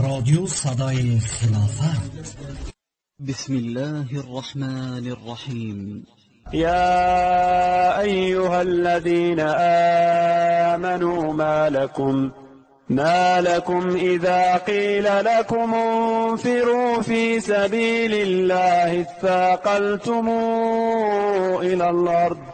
رادیو صدای خلافت بسم الله الرحمن الرحيم. يا أيها الذين آمنوا ما لكم ما لكم إذا قيل لكم انفروا في سبيل الله اثاقلتم إلى الأرض.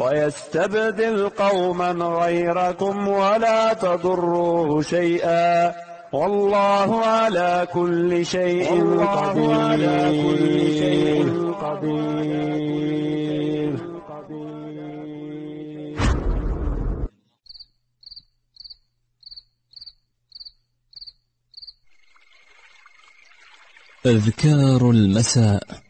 ويستبدل قوما غيركم ولا تضروه شيئا. والله على كل شيء قدير. على كل شيء قدير أذكار المساء.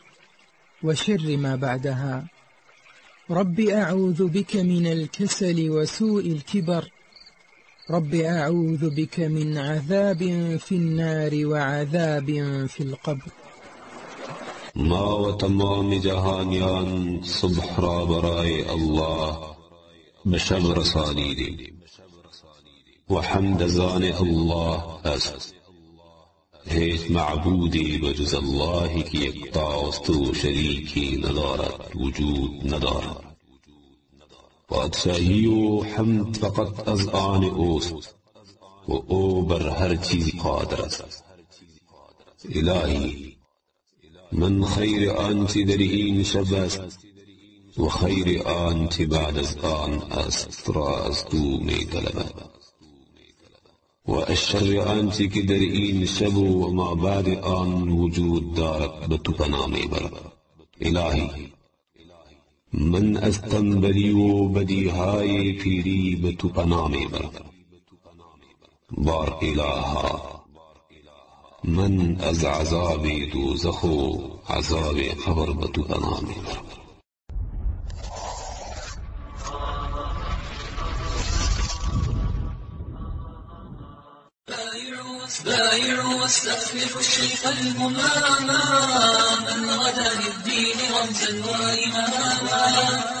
وشر ما بعدها. رب أعوذ بك من الكسل وسوء الكبر. رب أعوذ بك من عذاب في النار وعذاب في القبر. ما و تمام جهانیان صبح را برای الله به شب رسانیدیم و حمد زان الله است هیچ معبودی بجز الله که یکتاست و شریکی ندارد وجود ندارد. پادشاهی و حمد فقط از آن اوست و أو بر هر چیز قادر است. الهی من خیر آنچه در این شب است و خیر آنچه بعد از آن است را از تو می طلبد و الشر آنچه که در این شب و ما بعد آن وجود دارد به تو پناه می برد الهی من از تنبلی و بدیهای پیری به تو پناه می برد بار الها من از عذاب دوزخ و عذاب قبر به تو پناه می بايع واستخلف الشيخ الهماما من غدا للدين رمزا وإماما.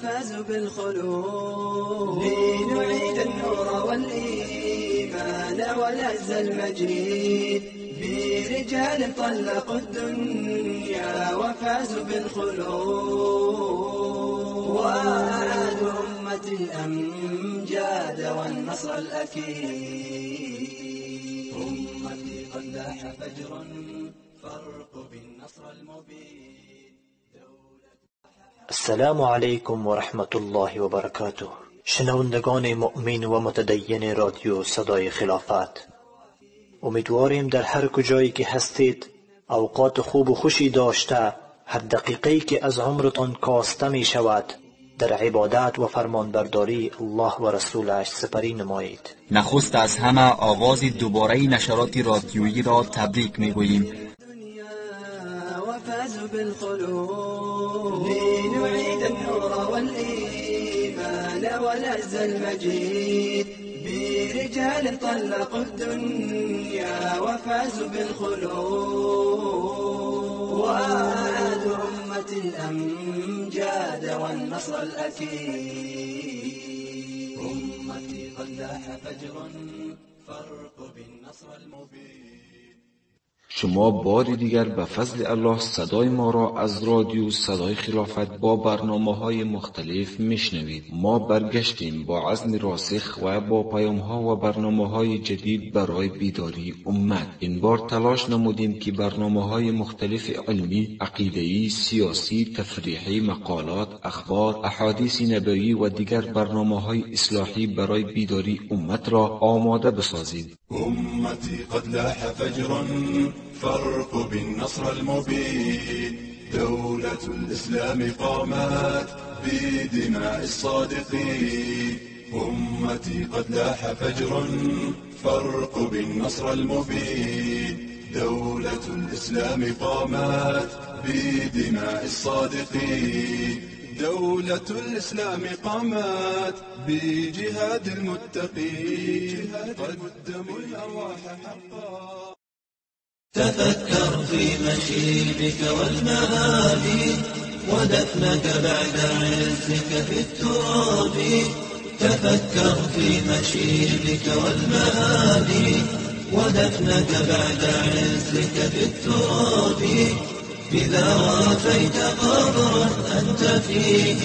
وفازوا بالخلود لنعيد النور والإيمان والعز المجيد. برجال طلقوا الدنيا وفازوا بالخلود وأعادوا أمة الأمجاد والنصر الأكيد. أمتي قد لاح فجر فرق بالنصر المبين. السلام علیکم و رحمت الله و برکاته شنوندگان مؤمن و متدین رادیو صدای خلافت امیدواریم در هر کجایی که هستید اوقات خوب و خوشی داشته هر دقیقه که از عمرتان کاسته می شود در عبادت و فرمانبرداری الله و رسولش سپری نمایید نخست از همه آغاز دوباره نشرات رادیویی را تبریک می گوییم بالخلود لنعيد النور والإيمان والعز المجيد. برجال طلقوا الدنيا وفازوا بالخلود. وأعادوا أمة الأمجاد والنصر الأكيد. أمتي قد لاح فجر فرق بالنصر المبين. شما باری دیگر به فضل الله صدای ما را از رادیو صدای خلافت با برنامه های مختلف میشنوید. ما برگشتیم با عزم راسخ و با پیام ها و برنامه های جدید برای بیداری امت. این بار تلاش نمودیم که برنامه های مختلف علمی عقیدهی سیاسی تفریحی مقالات اخبار احادیث نبوی و دیگر برنامه های اصلاحی برای بیداری امت را آماده بسازید امتی قد لاح فجر فرق بالنصر المبين. دولة الإسلام قامت بدماء الصادقين. أمتي قد لاح فجر فرق بالنصر المبين. دولة الإسلام قامت بدماء الصادقين. دولة الإسلام قامت بجهاد المتقين. قدموا الأرواح حقا. تفكر في مشيبك والمآبي ودفنك بعد عزك في التراب. تفكر في مشيبك والمآبي ودفنك بعد عزك في التراب. إذا وافيت قبرا أنت فيه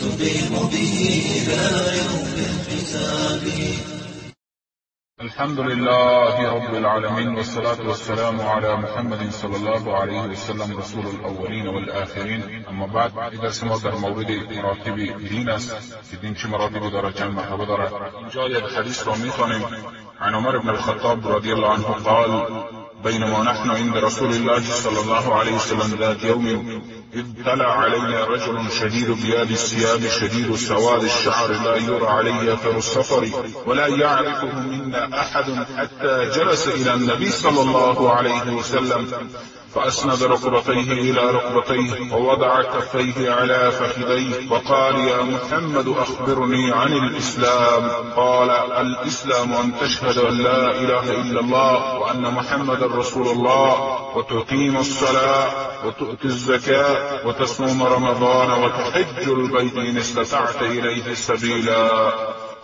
تقيم به إلى يوم الحساب. الحمد لله رب العالمين والصلاة والسلام على محمد صلى الله عليه وسلم رسول الأولين والآخرين. أما بعد ما در مورد مراتب که دین چه مراتبی دارد چند مرتبه یک حدیث را میخوانیم. عن عمر بن الخطاب رضي الله عنه قال بينما نحن عند رسول الله صلى الله عليه وسلم ذات يوم إذ طلع علينا رجل شديد بياد الثياب شديد سواد الشعر لا يرى عليه أثر السفر ولا يعرفه منا أحد حتى جلس إلى النبي صلى الله عليه وسلم. فأسند ركبتيه إلى ركبتيه ووضع كفيه على فخذيه وقال يا محمد أخبرني عن الإسلام. قال الإسلام أن تشهد أن لا إله إلا الله وأن محمد رسول الله وتقيم الصلاة وتؤتي الزكاة وتصوم رمضان وتحج البيت إن استطعت إليه سبيلا.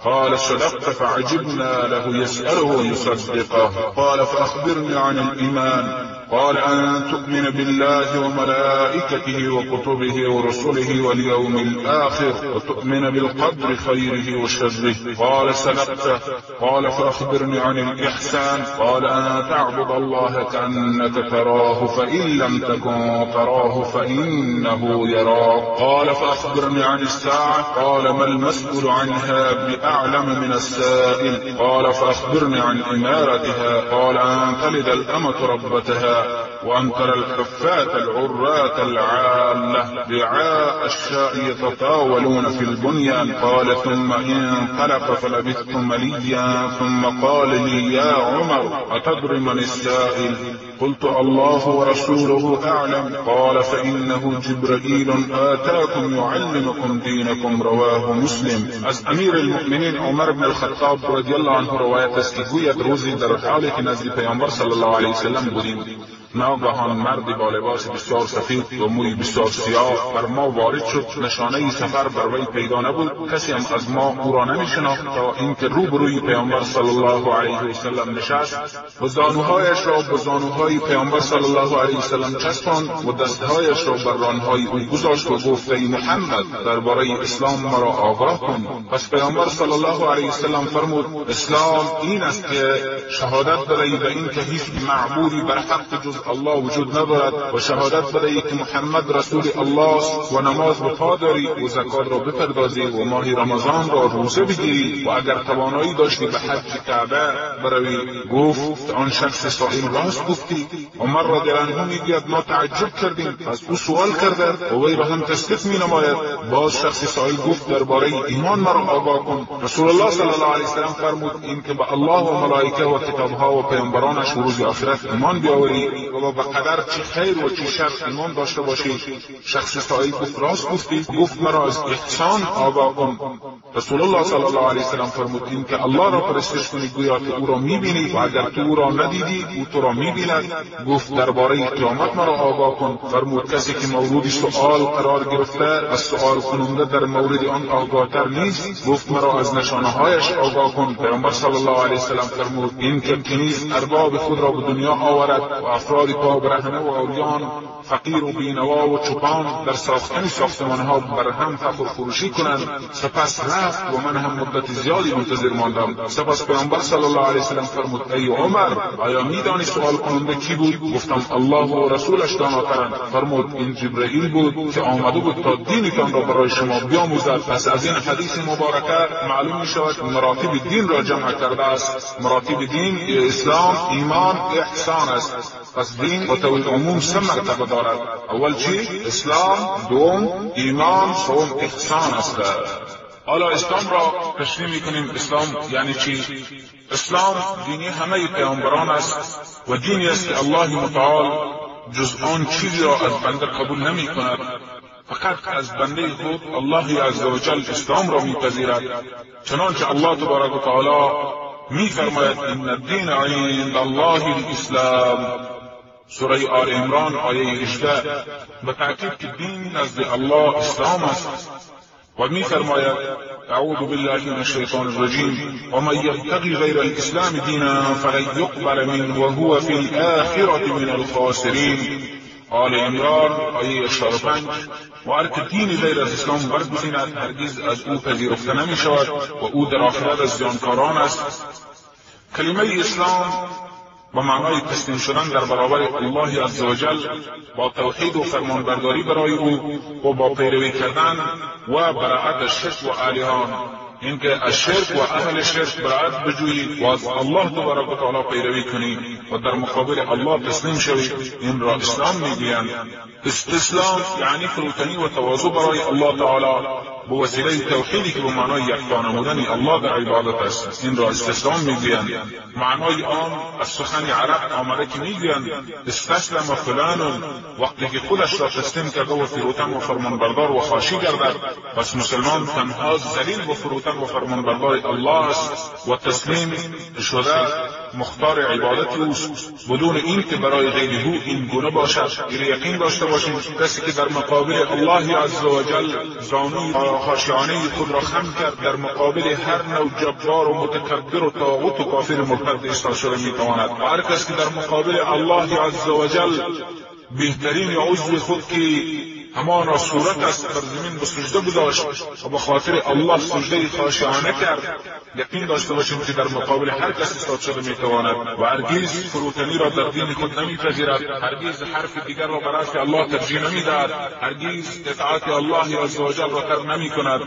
قال صدقت فعجبنا له يسأله ويصدقه قال فأخبرني عن الإيمان. قال أن تؤمن بالله وملائكته وكتبه ورسله واليوم الآخر وتؤمن بالقدر خيره وشره. قال صدقت قال فأخبرني عن الإحسان. قال أن تعبد الله كأنك تراه فإن لم تكن تراه فإنه يراك. قال فأخبرني عن الساعة. قال ما المسؤول عنها بأعلم من السائل. قال فأخبرني عن إمارتها. قال أن تلد الأمة ربتها. وأن ترى الحفاة العراة العالة رعاء الشاء يتطاولون في البنيان. قال ثم انطلق فلبثت مليا ثم قال لي يا عمر أتدري من السائل قلت الله ورسوله أعلم. قال فإنه جبرائيل آتاكم يعلمكم دينكم رواه مسلم. از امیر المؤمنین عمر بن الخطاب رضی الله عنه روایت است که گوید در حالی که نزد پیامبر صلی الله علیه وسلم بودیم ناگهان مردی با لباس بسیار سفید و موی بسیار سیاه بر ما وارد شد. نشانه سفر بر وی پیدا نبود. کسی هم از ما او را نمیشناخت تا اینکه روبروی پیامبر صلی الله علیه وسلم نشست و زانوهایش را به زانوهای پیامبر صلی الله علیه وسلم چسباند و دستهایش را بر رانهای او گذاشت و گفت ای محمد درباره اسلام مرا آگاه کن. پس پیامبر صلی الله علیه وسلم فرمود اسلام این است که شهادت بدهی به اینکه هیچ معبودی بر حق جز الله وجود ندارد و شهادت بدهی که محمد رسول الله و نماز به پا داری و زکات را بپردازی و ماه رمضان را روزه بگیری و اگر توانایی داشتی به حج کعبه بروی. گفت آن شخص سائل راست گفتی. عمر رضی عنه می‌گوید ما تعجب کردیم. از او سوال کرده و وی را هم تصدیق می نماید باز شخص سائل گفت درباره ایمان مرا آگاه کن. رسول الله صلی الله علیه وسلم فرمود این که به الله و ملائکه و کتابها و پیامبرانش و روز آخرت ایمان بیاوری. و به قدر چه خیر و چه شر ایمان داشته باشی شخص سائل گفت راست گفتی. گفت مرا از احسان آگاه کن. رسول الله صلی الله علیه وسلم فرمود این که الله را پرستش کنی گویا که او را می‌بینی و اگر تو او را ندیدی او تو را می‌بیند. گفت درباره قیامت مرا آگاه کن. فرمود کسی که مورود سؤال قرار گرفته از سؤال کننده در مورد آن آگاهتر نیست گفت مرا از نشانه هایش آگاه کن. پیامبر صلی الله علیه وسلم فرمود این که کنیز ارباب خود را به دنیا آورد و افراد پا برهنه و اوریان فقیر و بینوا و چوپان در ساختن ساختمانها بر هم فخر فروشی کنند سپس رفت و من هم مدت زیادی منتظر ماندم. سپس پیامبر صلی الله علیه وسلم فرمود ای عمر آیا میدانی سوال کننده کی بود؟ گفتم الله و رسولش داناترند. فرمود این جبرئیل بود که آمده بود تا دینتان را برای شما بیاموزد. پس از این حدیث مبارکه معلوم می شود مراتب دین را جمع کرده است. مراتب دین اسلام ایمان احسان است. پس دین و طور عموم سه مرتبه دارد. اول چی؟ اسلام دوم ایمان سوم احسان است. حالا اسلام را تشریح می‌کنیم. اسلام یعنی چی؟ اسلام دینی همه پیامبران است و دینی است که الله متعال جز آن چیزی را از بنده قبول نمی کند فقط از بنده خود الله عزوجل اسلام را میپذیرد. چنانچه الله تبارک و تعالی میفرماید ان الدین عند الله الاسلام. سورة آل عمران آیه 18 به تاکید که دین نزد الله اسلام است. و میفرماید اعوذ بالله من الشیطان الرجیم. ومن یبتغی غیر الاسلام دینا فلن یقبل منه وهو فی الاخرة من الخاسرین. آل عمران آیه 85 و هر که دین غیر از اسلام برگزیند هرگز از أو پذیرفته نمی شود و أو در آخرت از زیانکاران است. کلمه اسلام با معنای تسلیم شدن در برابر الله عزوجل با توحید و فرمانبرداری برای او و با پیروی کردن و براعت از شرک و آلیهان اینکه از شرک و اهل شرک برایت بجویی و از الله تبارک و تعالی پیروی کنی و در مقابل الله تسلیم شوی این را اسلام می‌گویند. استسلام یعنی فروتنی و تواضع برای الله تعالی. به وسیله توحیدی که به معنای یکتا نمودن الله در عبادت است این را استسلام میگویند. معنای آن از سخن عرب آمده که میگویند استسلم فلان وقتی که خودش را تسلیم کرده و فروتن و فرمانبردار و خاشی گردد. پس مسلمان تنها ذلیل و فروتن و فرمانبردار الله است و تسلیم شده مختار عبادت اوست بدون این که برای غیر او این گونه باشد. این یقین داشته باشیم کسی که در مقابل الله عز و جل زانوی خاشعانه خود را خم کرد در مقابل هر نوع جبار و متکبر و طاغوت و کافر مرتد ایستاد شده می‌تواند. هر کس که در مقابل الله عز و جل بهترین عضو خود که همانا صورت است بر زمین به سجده گذاشت و به خاطر الله سجده خاشعانه کرد. یقین داشته باشیم که در مقابل هر کس ایستاد شده می‌تواند و هرگیز فروتنی را در دین خود نمیپذیرد. هرگیز حرف دیگر را برای الله ترجیح نمی‌دهد. هرگیز اطاعت الله عزوجل را ترک نمی‌کند.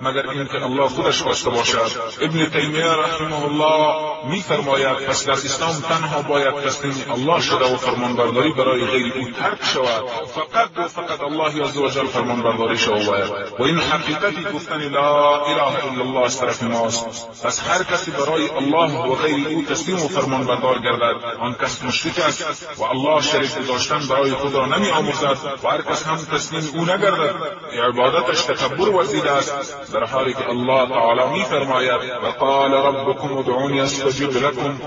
مگر اینکه الله خودش خواسته باشد. ابن تیمیه رحمه الله میفرماید پس در اسلام تنها باید تسلیم الله شده و فرمانبرداری برای غیر او ترک شود. فقط و فقط الله عزوجل فرمانبرداری شود و این حقیقتی گفتن لا اله الا الله از طرف ماست. پس هر کسی برای الله و غیر او تسلیم و فرمانبردار گردد. آن کس مشرک است و الله شریک گذاشتن برای خود را نمی آموزد و هر کس هم تسلیم او نگردد. عبادتش تکبر ورزیده است. در حالی که الله تعالی می فرماید و قال ربكم ادعوني استجب لكم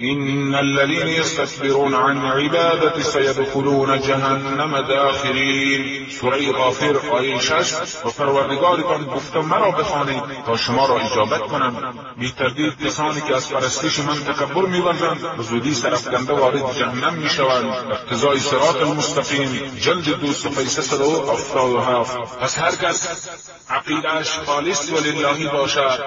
إن الذين يستكبرون عن عبادتي سيدخلون جهنم داخرين. سورة غافر آیه شش. و پروردگارتان گفته مرا بخوانید تا شما را اجابت کنم. بی تردید کسانی که از پرستش من تکبر میورزند به زودی سرفکنده وارد جهنم میشوند. اقتضای صراط المستقیم جلد دو صفحه سد و افتاد و هفت. پس هر کس عقیدهاش خالص وللهی باشد.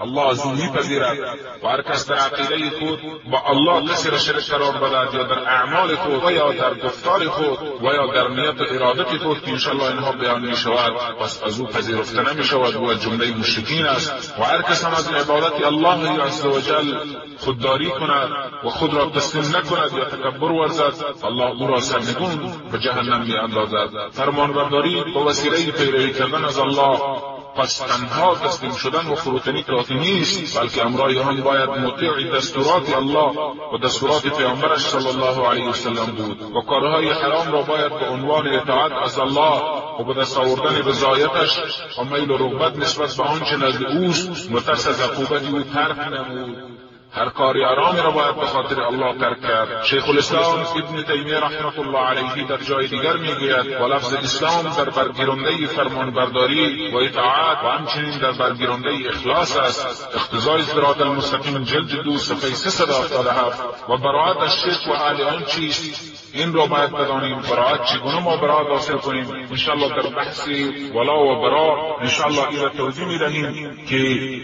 الله از أو میپذیرد. و هر کس در عقیده خود با الله کسی را شرک قرار بدهد یا در اعمال خود و یا در گفتار خود و یا در نیت و ارادت خود که انشاءالله اینها بیان می شود پس از او پذیرفته نمی شود و جمله مشرکین است و هر کس هم از عبادت الله عز و جل خودداری کند و خود را تسلیم نکند یا تکبر ورزد الله او را سرنگون به جهنم می اندازد فرمانبرداری به وسیله پیروی کردن از الله. پس تنها تسلیم شدن و فروتنی کافی نیست بلکه امرای هم باید مطیع دستورات الله و دستورات پیامبرش صلی الله علیه وسلم بود و کارهای حرام را باید به عنوان اطاعت از الله و به دست آوردن رضایتش و میل و رغبت نسبت به آنچه نزد اوست و ترس از عقوبت او ترک نمود. هر کاری آرامی را باید به خاطر الله ترک کرد. شیخ الاسلام ابن تیمیه رحمت الله علیه در جای دیگر می‌گوید و لفظ اسلام در برگیرنده فرمانبرداری و اطاعت و همچنین در برگیرنده اخلاص است. اقتضای صراط المستقیم جلد دو صفحه سه صد افتاده هفت. و براعت از شرک و اهل آن چیست؟ این را باید بدانیم. براعت چگونه ما براعت حاصل کنیم؟ انشاءالله در بحث ولا و برا انشاءالله این را توضیح می‌دهیم که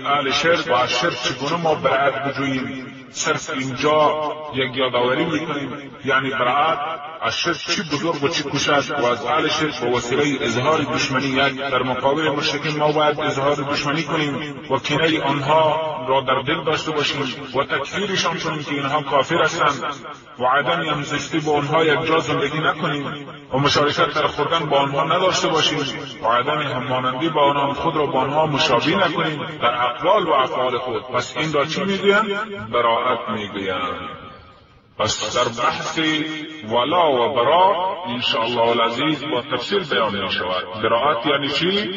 اهل شرک و از شرک چگونه ما براعت بجوییم. صرف اینجا یک یادآوری می‌کنیم. یعنی براعت از شرک چی بزرگ و چی کوچک و از اهل شرک به وسیله اظهار دشمنی یک در مقابل مشرکین ما باید اظهار دشمنی کنیم. و کنه آنها را در دل داشته باشیم و تکفیرشان کنیم که اینها کافر هستند و عدم همزشتی با آنها یک جا زندگی نکنیم و مشارکت در خوردن با آنها نداشته باشیم و عدم همانندی با آنها خود را با آنها مشابه نکنیم در اقوال و افعال خود. پس این را چی می‌گویند؟ براعت می‌گویند. پس در بحث ولا و برا انشاءالله العزیز با تفصیل بیان می شود براعت یعنی چی؟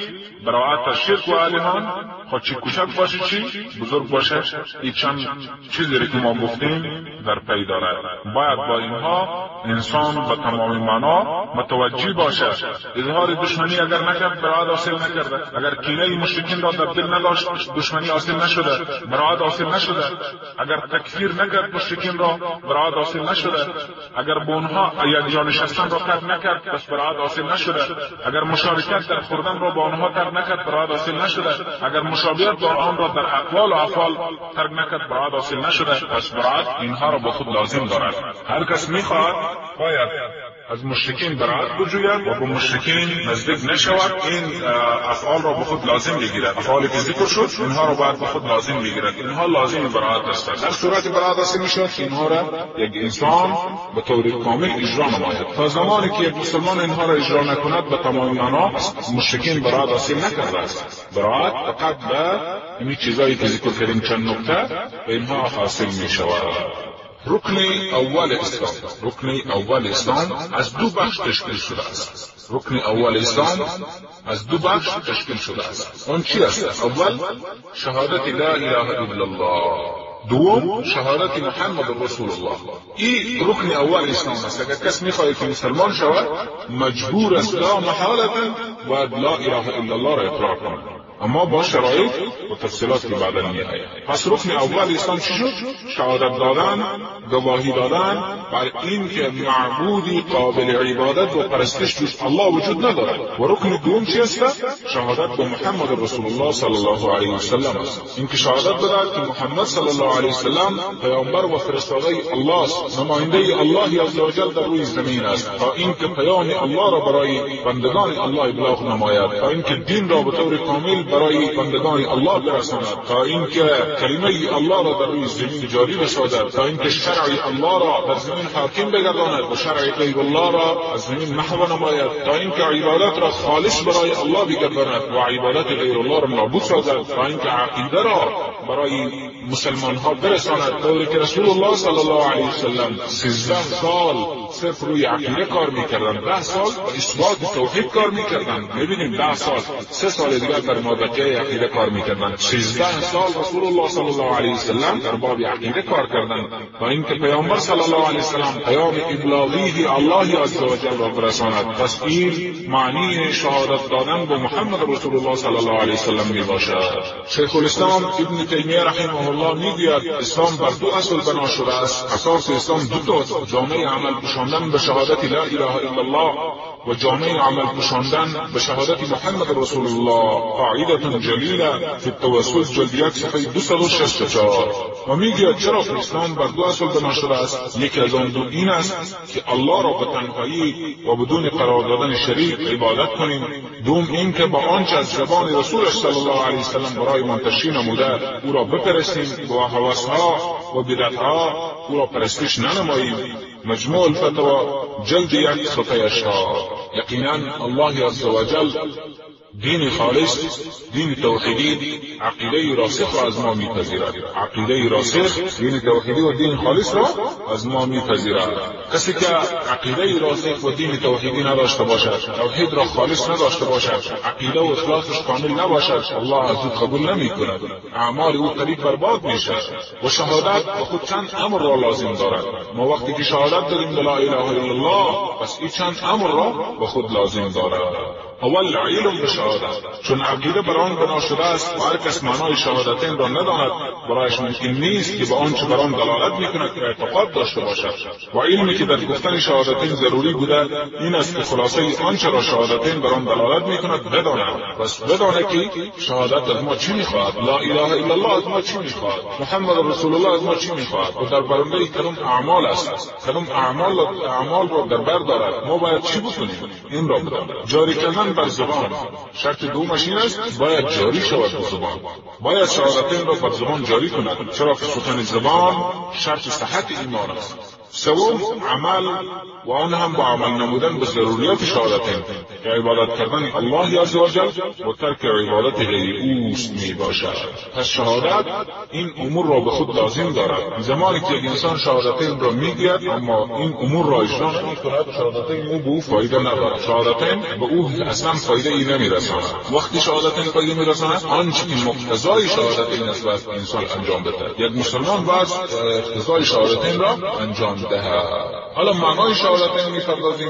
براعت از شرک و آلهان خود چی کوچک باشه چی؟ بزرگ باشه. این چند چیزی که ما گفتیم در پی دارد باید با اینها انسان به تمام معنا متوجه باشه. اظهار دشمنی اگر نکرد براعت حاصل نکرده. اگر کینه مشرکین را در دل نداشت دشمنی حاصل نشده. براعت حاصل نشده. اگر تکفیر نکرد مشرکین را براعت حاصل نشده. اگر به اونها یک جا نشستن را ترک نکرد پس براعت حاصل نشده. اگر مشارکت در خوردن را با آنها ترک نکرد براعت حاصل نشده. اگر مشابهت با آن را در اقوال و افعال ترک نکرد براعت حاصل نشده. پس براعت اینها را با خود لازم دارد. هر کس می‌خواهد باید از مشرکین برات بجوید و به مشرکین نزدیک نشود. این افعال را به خود لازم بگیرد افعالی که ذکر شد اینها را باید به خود لازم بگیرد اینها لازم برات است. در صورت برات است می‌شد که اینها را یک انسان به طور کامل اجرا نماید. تا زمانی که یک مسلمان اینها را اجرا نکند به تمام معنا مشرکین برات حاصل نکرده است. برات فقط به این چیزایی که ذکر کردیم چند نکته به اینها حاصل می شود رکن أول إسلام. رکن أول إسلام از دو بخش تشکیل شده است. رکن أول إسلام از دو بخش تشکیل شده است. اون چی است؟ اول شهادت لا إله إلا الله. دوم شهادت محمد رسول الله. این رکن أول إسلام است. اگر کس میخواهد که مسلمان شود مجبور است لا محالتا باید لا إله إلا الله را اقرار کند. اما با شرایط و تفصیلات که بعدا پس رکن اول اسلام چی شد؟ شهادت دادن گواهی دادن بر این که معبودی قابل عبادت و پرستش جز الله وجود ندارد. و رکن دوم چی است؟ شهادت به محمد رسول الله صلی الله علیه وسلم است. اینکه شهادت بدهد که محمد صلی الله علیه وسلم پیامبر و فرستاده الله است. نماینده الله عزوجل در روی زمین است. تا اینکه پیام الله را برای بندگان الله ابلاغ نماید. تا اینکه دین را به طور کامل برای بندگان الله برساند تا اینکه کلمه الله را در روی زمین جاری بسازد تا اینکه شرع الله را در زمین حاکم بگرداند و شرع غیر الله را از زمین محو نماید تا اینکه عبادت را خالص برای الله بگرداند و عبادت غیر الله را نابود سازد تا اینکه عقیده را برای مسلمان ها برساند. طوری که رسول الله صلی الله علیه وسلم سیزده سال صرف روی عقیده کار می‌کردن. ده سال با اثبات توحید کار می‌کردن. می‌بینیم ده سال سه سال دیگر در مادکه عقیده کار می‌کردن. سیزده سال رسول الله صلی الله علیه وسلم در باب عقیده کار کردن. تا اینکه پیامبر صلی الله علیه وسلم پیام ابلاغی الله عزوجل را برساند. پس این معنی شهادت دادن به محمد رسول الله صلی الله علیه وسلم می باشد شیخ الاسلام ابن تیمیه رحمه الله می‌گوید اسلام بر دو اصل بنا شده است. اساس اسلام دو تا جامعه عمل پوشاندن به شهادت لا اله الا الله و جامعه عمل پوشاندن به شهادت محمد رسول الله قاعدة جلیله فی التوسل جلد یک صفحه 264 و می‌گوید چرا اسلام بر دو اصل بنا شده است؟ یکی از آن دو این است که الله را به تنهایی و بدون قرار دادن شریک عبادت کنیم. دوم این که با آنچه از زبان رسولش صلی الله علیه وسلم برای منتشی نموده او را بپرستیم با هوسها و بدعتها او را پرستش ننماییم. مجموع الفتوى جلد یک صفحه اشتار یقینا الله عز وجل دین خالص دین توحیدی عقیده راسخ را از ما میپذیرد. عقیده راسخ دین توحیدی و دین خالص را از ما میپذیرد. کسی که عقیده راسخ و دین توحیدی نداشته باشد توحید را خالص نداشته باشد عقیده و اخلاصش کامل نباشد الله از او قبول نمی‌کند. اعمال او قریب برباد می‌شد و شهادت به خود چند امر را لازم دارد. ما وقتی که شهادت داریم لا اله الا الله پس این چند امر را به خود لازم دارد. اول علم به شهادت. چون عقیده بر آن بنا شده است و هر کس معنای شهادتین را نداند برایش ممکن نیست که به آنچه بر آن دلالت می‌کند اعتقاد داشته باشد. و علمی که در گفتن شهادتین ضروری بوده این است که خلاصه آنچه را شهادتین بر آن دلالت می‌کند بداند. پس بدانه که شهادت از ما چی می‌خواهد؟ لا اله الا الله از ما چی می‌خواهد؟ محمد رسول الله از ما چی می‌خواهد؟ و در برنده کدام اعمال است؟ کدام اعمال اعمال را در بر دارد؟ ما باید چی بکنیم؟ این را بدانیم جاری کردن بر زبان. شرط دومش این است باید جاری شود به زبان. باید شهادتین را بر زبان جاری کند. چرا که سخن زبان شرط صحت ایمان است. سوم عمل. و آن هم با عمل نمودن به ضروریات شهادتین. که عبادت کردن الله عز وجل و ترک عبادت غیر اوست می باشد. پس شهادت این امور را به خود لازم دارد. زمانی که انسان شهادتین را می‌گوید اما این امور را اجرا نمی کند شهادتین او به او فایده ندارد شهادتین به او اصلا فایده ای نمی رساند. وقتی شهادتین فایده می رساند آنچه که مقتضای شهادتین است انسان انجام بده یک مسلمان باید اقتضای شهادتین را انجام دهد حالا معنای شهادتین می‌پردازیم.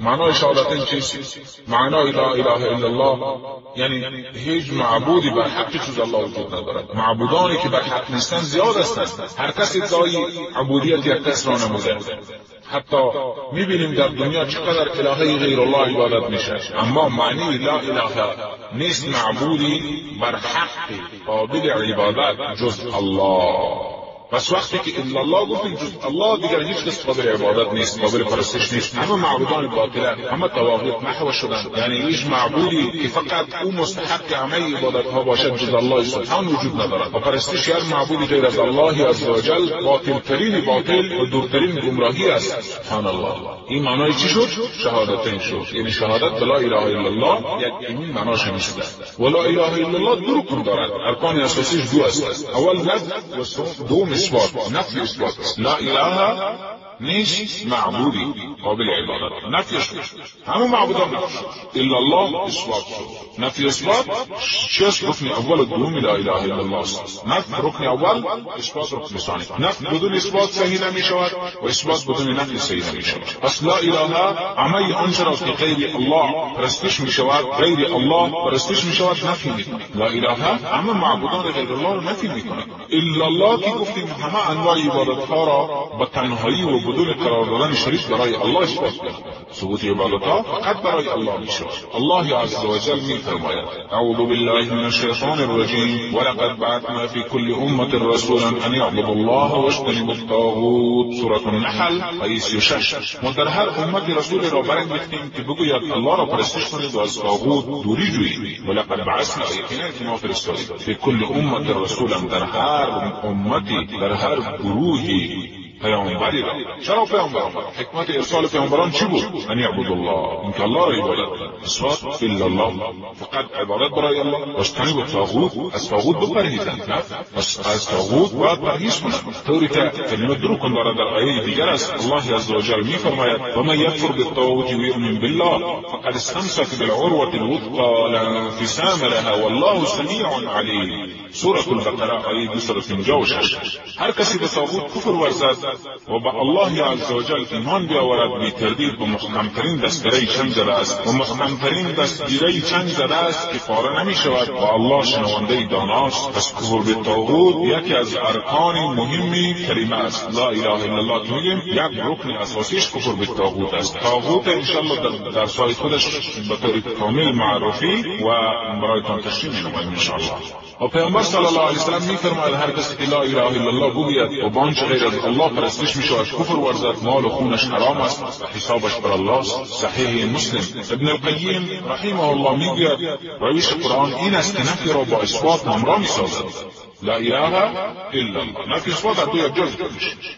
معنای شهادتین چیست؟ معنای لا اله الا الله یعنی هیچ معبودی بر حق جز الله وجود ندارد. معبودانی که بر حق نیستند زیاد هستند هر کسی ادعای عبودیت یک کس را نموده. حتی می‌بینیم در دنیا چقدر الهه غیر الله عبادت میشه. اما معنی لا اله نیست معبودی بر حق قابل عبادت جز الله. پس وقتی که الا الله گفتیم جز الله دیگر هیچ کس قابل عبادت نیست قابل پرستش نیست همه معبودان باطله همه تواغیت محو شدن. یعنی هیچ معبودی که فقط او مستحق همه عبادت ها باشد جز الله سبحان وجود ندارد. و پرستش هر معبودی غیر از الله عز وجل باطل ترین باطل و دورترین گمراهی است. سبحان الله این معنای چی شد؟ شهادتین شد. یعنی شهادت لا اله الا الله یک این معناش نیست و لا اله الا الله دو رکن دارد. ارکان اساسیش دو است. اول ند و دوم الإثبات نفي الإثبات لا إله نيش معبودي. معبودی قابل عبادت نفیش همه معبودان إلا الله اثبات شد نفی اثبات شش رکن اول و دوم لا اله الا الله است. نفی رکن اول اثبات رکن ثانی. نفی بدون اثبات صحیح نمی شود و اثبات بدون نفی صحیح نمی شود. پس لا اله همه آنچه را که الله پرستش می شود غیر الله پرستش می شود نفی می لا اله همه معبودان غیر الله را نفی می کند. الا الله که گفتیم همه انواع عبادت ها را به تنهایی و بدون قرار دادن شریک برای الله اثبات کرد ثبوت عبادت ها فقط برای الله می شود الله عز وجل می فرماید اعوذ بالله من الشیطان الرجیم. ولقد بعثنا في كل امة رسولا ان يعبدوا الله واجتنبوا الطاغوت. سورة النحل آیه 36 ما در رسول را برانگیختیم که بگوید الله را پرستش کنید و از طاغوت دوری جویید. ولقد بعثنا یقینا که ما فرستادیم. فی کل امة رسولا در هر امتی در گروهی پیامبری را چرا پیامبران حکمت ارسال پیامبران چی بود ان یعبد الله اینکه الله را عبادت اثبات الا الله. فقط عبادت برای الله واجتنبوا الطاغوت از طاغوت بپرهیزند پس از طاغوت باید پرهیز کنند طوری که کلمه درو کن دارد در آیه دیگر است الله عز وجل میفرماید و من یکفر بالطاغوت ویؤمن بالله فقد استمسك بالعروة الوثقى لا انفصام لها والله سمیع علیم سورة البقره آیه 256 هر کسی به تاغوت کفر ورزد و به الله عزوجل ایمان بیاورد بی تردید به محکمترین دستگیره چنگ زده است. و محکمترین دستگیره چنگ زده است که پاره نمی شود. و الله شنونده داناست. پس کفر به تاغوت یکی از ارکان مهمی کلمه است. لا اله الا الله که میگیم یک رکن اساسیش کفر به تاغوت است. تاغوت انشالله در درسهای خودش به طور کامل معرفی و برایتان تشریح می نماییم انشالله و پیامبر صلی الله علیه وسلم میفرماید هر کسی که لا اله الا الله بگوید و بانچه غیر از الله پرستش میشود کفر ورزد مال و خونش حرام است و حسابش بر الله صحیح مسلم ابن القیم رحمه الله میگوید روش قرآن این است که نفی را با اثبات همراه میسازد لا إله إلا الله. ما في إصوات تويا جزء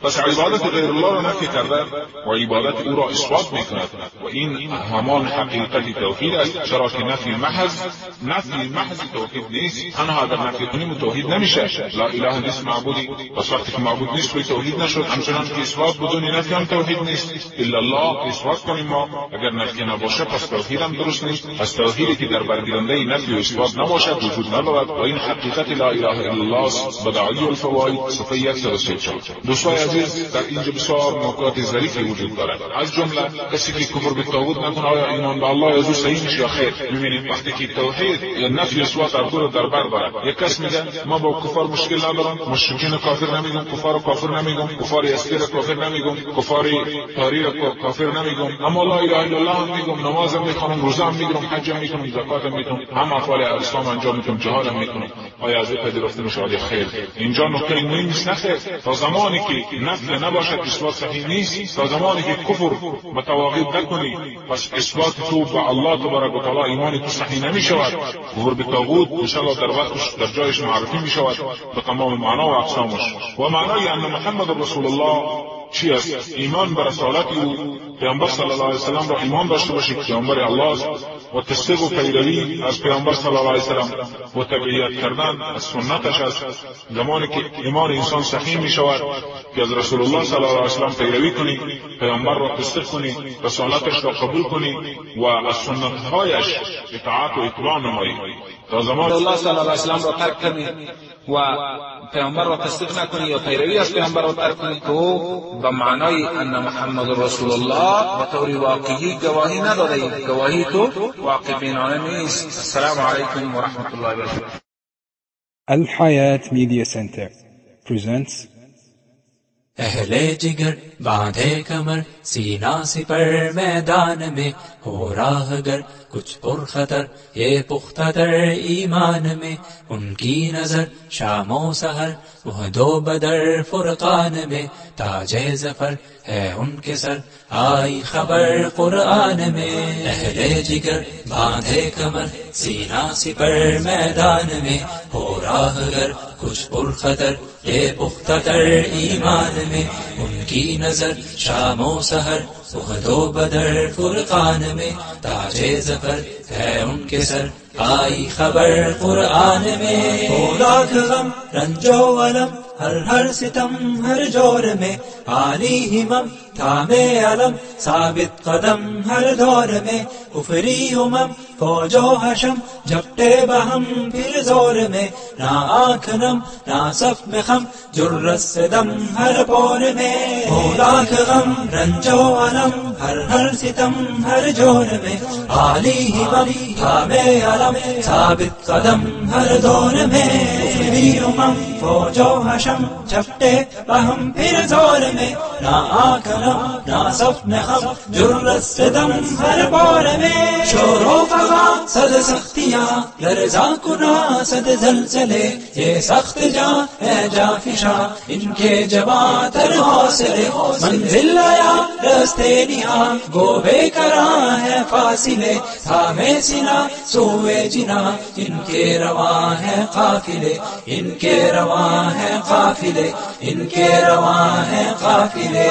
بس عبادة غير الله ما في كذا. وعبادة أورا إصفات مكنات وإن همان حقيقة توحيد شراك نفي محز نفي محز توحيد نيس أنا هذا نفي قنم توحيد نمشه لا إله نيس معبودي بس وقتك معبود نيس توي توحيد نشد. همچنان که إصوات بدون نفي هم توحيد نيس إلا الله إصوات کنیم ما. اگر نفی نباشه پس توحید هم درست نیست. پس توحیدی که در بردیدنده نفی و إصفات نباشد وجود ندارد. و این حقیقت لا إله إلا الله بدعی الفواید صفحه 134 دوستان عزیز در اینجا بسیار نکات ظریفی وجود دارد. از جمله کسی که کفر به طاغوت نکنه آیا ایمان به الله از او صحیح میشه یا خیر. می‌بینید وقتی که توحید یا نفی اثبات در دور در بر دارد. یک کس میگه ما با کفار مشکل ندارم مشرکین کافر نمیگم کفار کافر نمیگم کفار اسکیر کافر نمیگم کفار تاری کافر نمیگم اما لا اله الا الله میگم نمازم می‌خوام روزه هم می‌گیرم حج می‌کنم زکات می‌کنم هم افعال اسلام انجام می‌کنم جهاد هم می‌کنم آیا از این پذیرفته میشه خیر. اینجا نکته مهم نیست. نخیر تا زمانی که نفی نباشد اثبات صحیح نیست تا زمانی که کفر متواقف نکنی پس اثبات تو به الله تبارک و تعالی ایمان تو صحیح نمی شود کفر به تاغوت انشاءالله در وقتش در جایش معرفی می شود به تمام معنا و اقسامش. و معنای ان محمد رسول الله چی است؟ ایمان به رسالت او پیامبر صلی الله علیه وسلم را ایمان داشته باشید. پیامبر الله است. و تصدیق و پیروی از پیامبر صلی الله علیه وسلم. و تبعیت کردن از سنتش است. زمانی که ایمان انسان صحیح می شود که از رسول الله صلی الله علیه وسلم پیروی کنی پیامبر را تصدیق کنی رسالتش را قبول کنی و از سنتهایش اطاعت و اتباع نمایی تا زمان الله صلی الله علیه وسلم را ترک کنی و پیامبر را تصدیق نکنی یا پیروی از پیامبر را ترک کنی تو به معنای ان محمد رسول الله به طور واقعی گواهی نداده گواهی تو واقع بینانه نیست. السلام علیکم و رحمت الله و برکاته. Al-Hayat کچھ پر خطر، یہ پختہ تر ایمان میں، ان کی نظر شام و سحر، وہ دو بدر فرقان میں، تاج ظفر ہے ان کے سر، آئی خبر قرآن میں۔ اہل جگر باندھے کمر، سینا سپر میدان میں۔ ہو راہ گر کچھ پر خطر، یہ پختہ تر ایمان میں۔ ان کی نظر شام و سحر دو بدر فرقان میں تاجے زفر ہے ان کے سر، آئی خبر قرآن میں۔ لاکھ غم رنجو علم، ہر ہر ستم، ہر جور میں۔ عالی ہمم تھامے علم، ثابت قدم، ہر دور میں۔ افری امم فوجو و حشم جھپٹے بہم پھر زور میں نہ آنکھ نم نہ صف میں خم جرس سے دم ہر پور میں۔ ہو لاکھ غم رنجو علم، ہر ہر ستم، ہر جور میں۔ عالی ہی بری ہمیں علم، ثابت قدم، ہر دور میں۔ امم فوجو و حشم جھپٹے بہم پھر زور میں۔ نہ آنکھ نم نہ صف میں خم جرس سے دم ہر پور میں۔ شور و سد سختیاں لرزا کنا صد زلزلے، یہ سخت جا ہے جا فشا ان کے جبا تر حوصلے۔ منزل آیا، رستے نیا گو بے کرا ہے فاصلے۔ تھامے سنا سوئے جنا، ان کے رواں ہے قافلے۔ ان کے رواں ہے قافلے۔ ان کے رواں ہے قافلے۔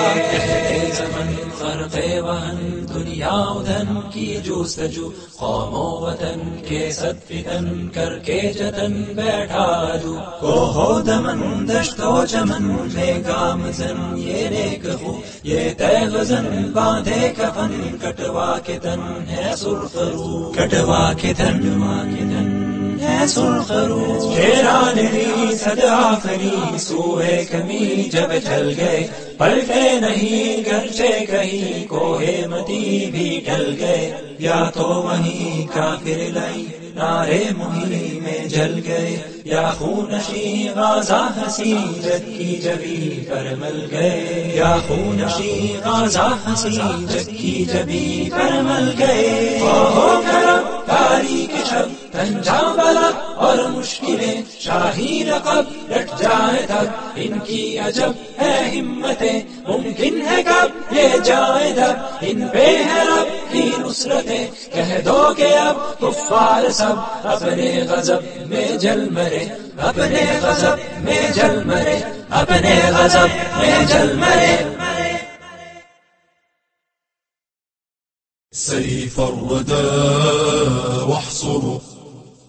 زمن فرق وہن، دنیا ادھن کی جوستجو خوف قوم کے صد فتن کر کے جتن بیٹھا دو کو ہو دمن دشت و چمن لے گام زن یہ نیک ہو یہ تے غزن باندھے کفن کٹوا کے تن ہے سرخ رو کٹوا کے تن ماں کے تن شیران ری صد آفری سوئے کمی جب چل گئے. پلٹے نہیں گرچہ کہیں، کوہ متی بھی ڈل گئے. یا تو وہیں کافر لائی نارے مہی میں جل گئے. یا خونشی غازہ ہنسی کی جبی پر مل گئے. یا خونشی غازہ ہنسی کی جبی پر مل گئے. ہو کرم، تاریخ شب تنجا بلا اور مشکلیں شاہی رقب لٹ جائے تب ان کی عجب ہے ہمتیں، ممکن ہے کب یہ جائے دب ان پہ ہے رب کی نصرتیں۔ کہہ دو کہ اب کفار سب اپنے غضب میں جل مرے۔ اپنے غضب میں جل مرے۔ اپنے غضب میں جل مرے۔ سيف الردى واحصروا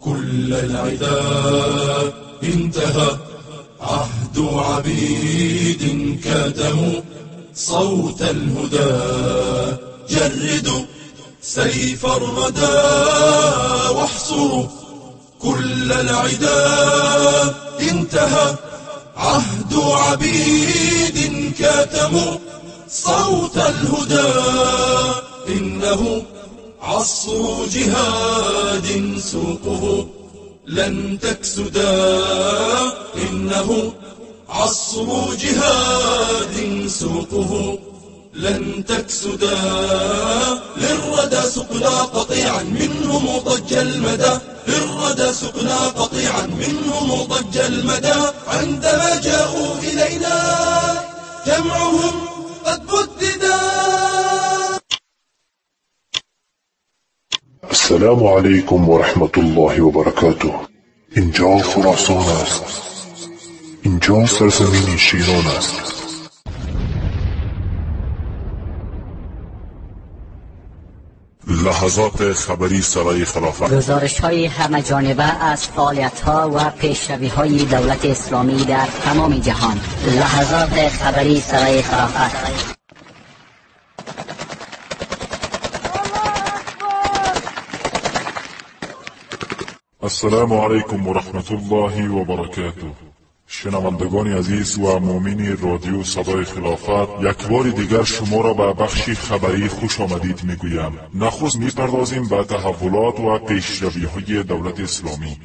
كل العدا. انتهى عهد عبيد كتموا صوت الهدى. جردوا سيف الردى واحصروا كل العدا. انتهى عهد عبيد كتموا صوت الهدى. إنه عصر جهاد سوقه لن تكسدا. إنه عصر جهاد سوقه لن تكسدا. للردى سقنا قطيعا منه مضج المدى. للردى سقنا قطيعا منه مضج المدى. عندما جاءوا إلينا جمعهم قد بددا السلام عليكم ورحمة الله وبركاته. اینجا خراسان است. اینجا سرزمین شیران است. لحظات خبری سرای خلافت. گزارش های همه جانبه از فعالیت ها و پیشروی های دولت اسلامی در تمام جهان. لحظات خبری سرای خلافت. السلام علیکم و رحمت الله و برکاته شنوندگان عزیز و مؤمن رادیو صدای خلافت یک بار دیگر شما را به بخش خبری خوش آمدید می‌گویم. نخست می‌پردازیم به تحولات و پیشروی های دولت اسلامی.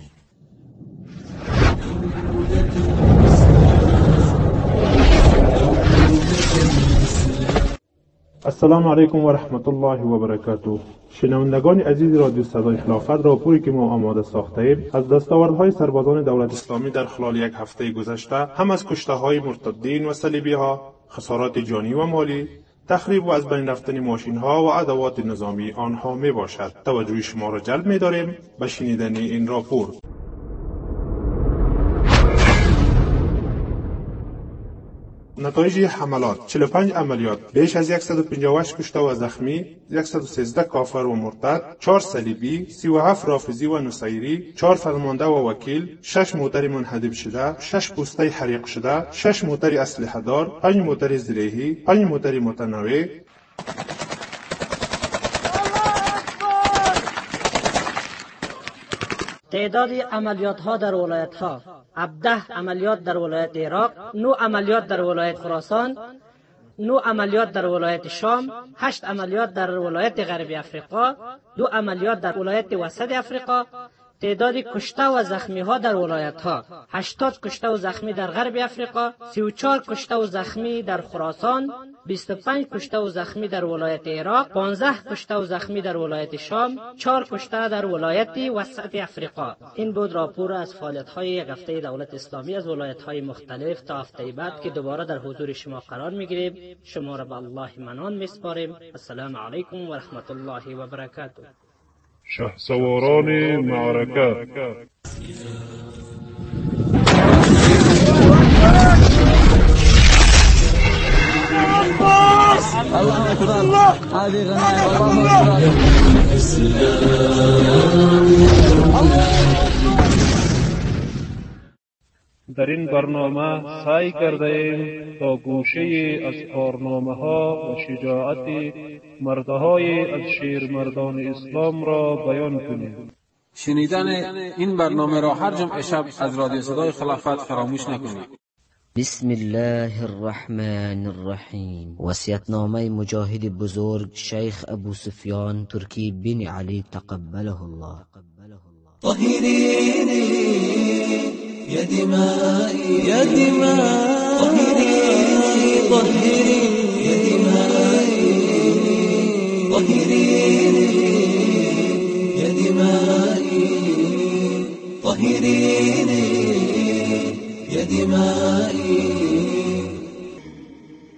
السلام علیکم و رحمت الله و برکاته شنوندگان عزیز رادیو صدای خلافت را پوری که ما آماده ساخته ایم از دستاوردهای سربازان دولت اسلامی در خلال یک هفته گذشته هم از کشته های مرتدین و صلیبی ها خسارات جانی و مالی تخریب و از بین رفتن ماشین ها و ادوات نظامی آنها می باشد توجه شما را جلب می داریم به شنیدن این راپور. نتایج حملات 45 عملیات بیش از 158 کشته و زخمی 113 کافر و مرتد 4 صلیبی 37 رافضی و نصیری 4 فرمانده و وکیل 6 موتر منهدم شده 6 پوسته حریق شده 6 موتر اسلحه دار 5 موتر زرهی 5 موتر متنوع تعداد عملیات ها در ولایت ها 17 عملیات در ولایت عراق 9 عملیات در ولایت خراسان 9 عملیات در ولایت شام 8 عملیات در ولایت غربی افریقا 2 عملیات در ولایت وسط افریقا تعداد کشته و زخمی ها در ولایت ها 80 کشته و زخمی در غرب افریقا 34 کشته و زخمی در خراسان 25 کشته و زخمی در ولایت عراق 15 کشته و زخمی در ولایت شام 4 کشته در ولایت وسط افریقا. این بود راپور از فعالیت های یک هفته دولت اسلامی از ولایت های مختلف تا هفته بعد که دوباره در حضور شما قرار می‌گیریم. شما را به الله منان میسپاریم. السلام علیکم و رحمت الله و برکاته. شهسواران معرکه الله! اكبر هذه غنايه اكبر در این برنامه سعی کرده ایم تا گوشه از کارنامه ها و شجاعت مردهای از شیر مردان اسلام را بیان کنیم. شنیدن این برنامه را هر جمعه شب از رادیو صدای خلافت فراموش نکنید. بسم الله الرحمن الرحیم. وصیتنامه مجاهد بزرگ شیخ ابو سفیان ترکی بن علی تقبله الله طهريني يا دمائي يا دمائي طهريني طهريني يا دمائي طهريني يا دمائي طهريني يا دمائي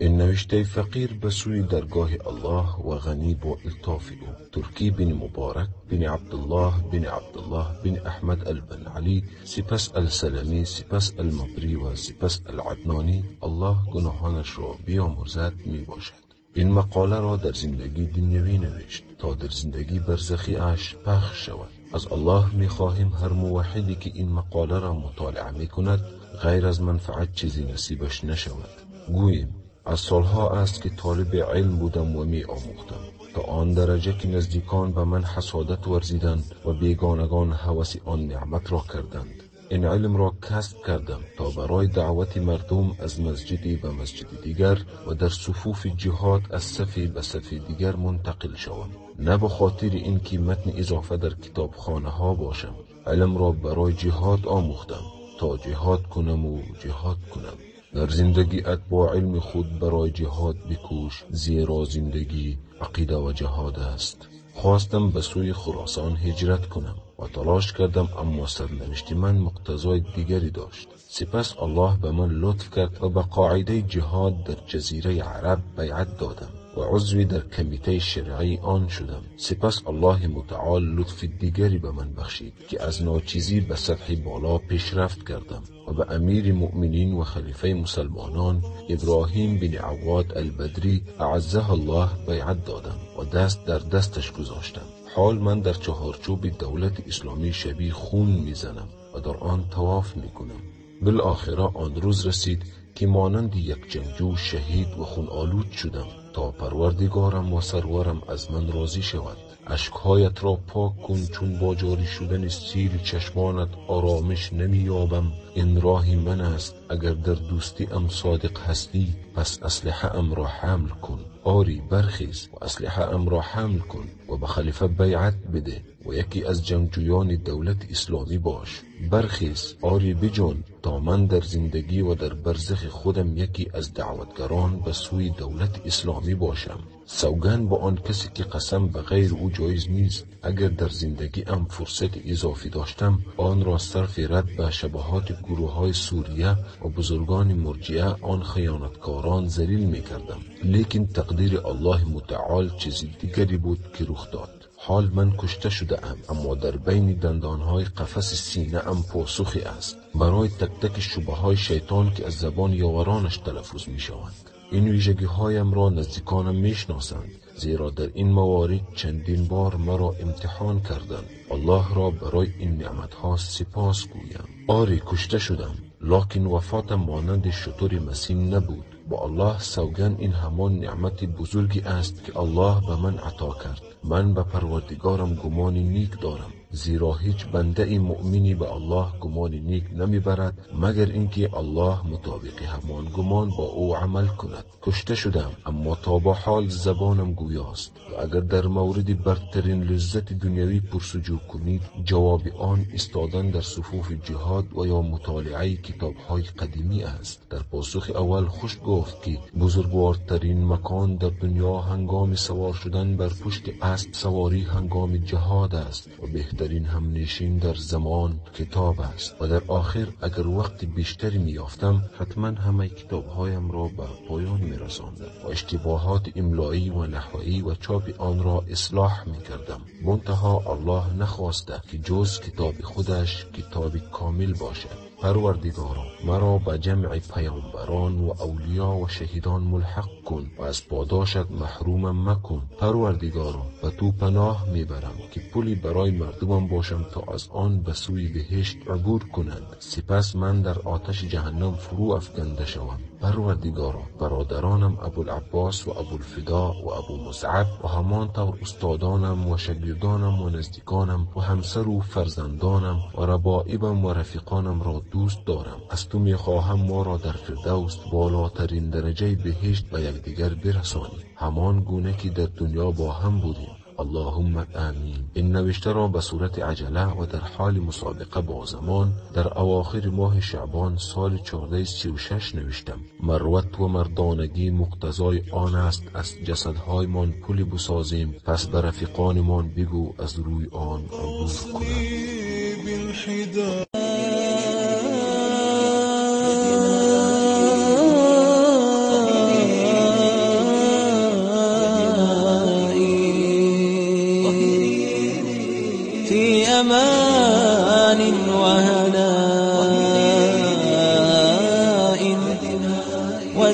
نوشته فقیر به سوی درگاه الله و غنی با الطاف او ترکی بن مبارک بن عبدالله بن عبدالله بن احمد البن علی سپس السلمی سپس المبری و سپس العدنانی الله گناهانش را بیامرزد می باشد این مقاله را در زندگی دنیوی نوشت تا در زندگی برزخی اش پخش شود. از الله می خواهیم هر موحدی که این مقاله را مطالعه می کند غیر از منفعت چیزی نصیبش نشود. گوییم از سالها است که طالب علم بودم و می آموختم. تا آن درجه که نزدیکان به من حسادت ورزیدند و بیگانگان حوث آن نعمت را کردند. این علم را کسب کردم تا برای دعوت مردم از مسجدی به مسجد دیگر و در صفوف جهاد از صفی به صف دیگر منتقل شوم. نه به خاطر اینکه متن اضافه در کتابخانه ها باشم. علم را برای جهاد آموختم. تا جهاد کنم و جهاد کنم. در زندگیت با علم خود برای جهاد بکوش زیرا زندگی عقیده و جهاد است. خواستم به سوی خراسان هجرت کنم و تلاش کردم اما سرنوشت من مقتضای دیگری داشت. سپس الله به من لطف کرد و به قاعده جهاد در جزیره عرب بیعت دادم. و عضوی در کمیته شرعی آن شدم. سپس الله متعال لطف دیگری به من بخشید که از ناچیزی به سطح بالا پیشرفت کردم و به امیر مؤمنین و خلیفه مسلمانان ابراهیم بن عواد البدری اعزه الله بیعت دادم و دست در دستش گذاشتم. حال من در چهارچوب دولت اسلامی شبیه خون می‌زنم و در آن تواف می‌کنم. بالاخره آن روز رسید که مانند یک جنگجو شهید و خون آلود شدم. تا پروردگارم و سرورم از من راضی شود. اشکهایت را پاک کن چون با جاری شدن سیر چشمانت آرامش نمییابم. این راهی من است. اگر در دوستی ام صادق هستی پس اسلحه ام را حمل کن. آری برخیز و اسلحه ام را حمل کن و به خلیفه بیعت بده و یکی از جنگجویان دولت اسلامی باش. برخیز. آری بجون تا من در زندگی و در برزخ خودم یکی از دعوتگران به سوی دولت اسلامی باشم. سوگن با آن کسی که قسم به غیر او جایز نیست. اگر در زندگی ام فرصت اضافی داشتم آن را صرف رد به شبهات گروه های سوریه و بزرگان مرجعه آن خیانتکاران زلیل می کردم لیکن تقدیر الله متعال چیزی دیگری بود که رخ داد. حال من کشته شده ام اما در بین دندانهای قفس سینه ام پاسخی است. برای تک تک شبه های شیطان که از زبان یاورانش تلفظ می شوند این ویژگی هایم را نزدیکانم می‌شناسند زیرا در این موارد چندین بار مرا امتحان کردند. الله را برای این نعمت ها سپاس گویم. آری کشته شدم لکن وفاتم مانند شطور مسیم نبود. با الله سوگن این همان نعمت بزرگی است که الله به من عطا کرد. من به پروردگارم گمان نیک دارم. زیرا هیچ بنده مؤمنی به الله گمان نیک نمی‌برد مگر اینکه الله مطابق همان گمان با او عمل کند. کشته شدم اما تا با حال زبانم گویاست. و اگر در مورد برترین لذت دنیوی پرسجو کنید جواب آن استادن در صفوف جهاد و یا مطالعه کتاب های قدیمی است. در پاسخ اول خوش گفت که بزرگوارترین مکان در دنیا هنگام سوار شدن بر پشت اسب سواری هنگام جهاد است و بهترین همنشین در زمان کتاب است و در آخر اگر وقت بیشتری میافتم حتما همه کتاب هایم را به پایان می رساندم و اشتباهات املایی و نحوی و چاپ آن را اصلاح می کردم منتها الله نخواسته که جز کتاب خودش کتاب کامل باشد. پروردگارا مرا به جمع پیامبران و اولیا و شهیدان ملحق کن و از پاداشت محرومم مکن. پروردگارا به تو پناه می‌برم که پلی برای مردمم باشم تا از آن به سوی بهشت عبور کنند. سپس من در آتش جهنم فرو افکنده شوم. پروردگارا برادرانم ابوالعباس و ابوالفدا و ابو مصعب و همان طور استادانم و شاگردانم و نزدیکانم و همسر و فرزندانم و ربائبم و رفیقانم را دوست دارم. از تو می‌خواهم ما را در فردوس بالاترین درجه بهشت به یکدیگر برسانی همان گونه که در دنیا با هم بودیم. اللهم آمین. این نوشته را به صورت عجله و در حال مسابقه با زمان در اواخر ماه شعبان سال 1436 نوشتم. مروت و مردانگی مقتضای آن است از جسدهایمان پلی بسازیم. پس به رفیقانمان بگو از روی آن عبور کنند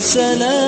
سلام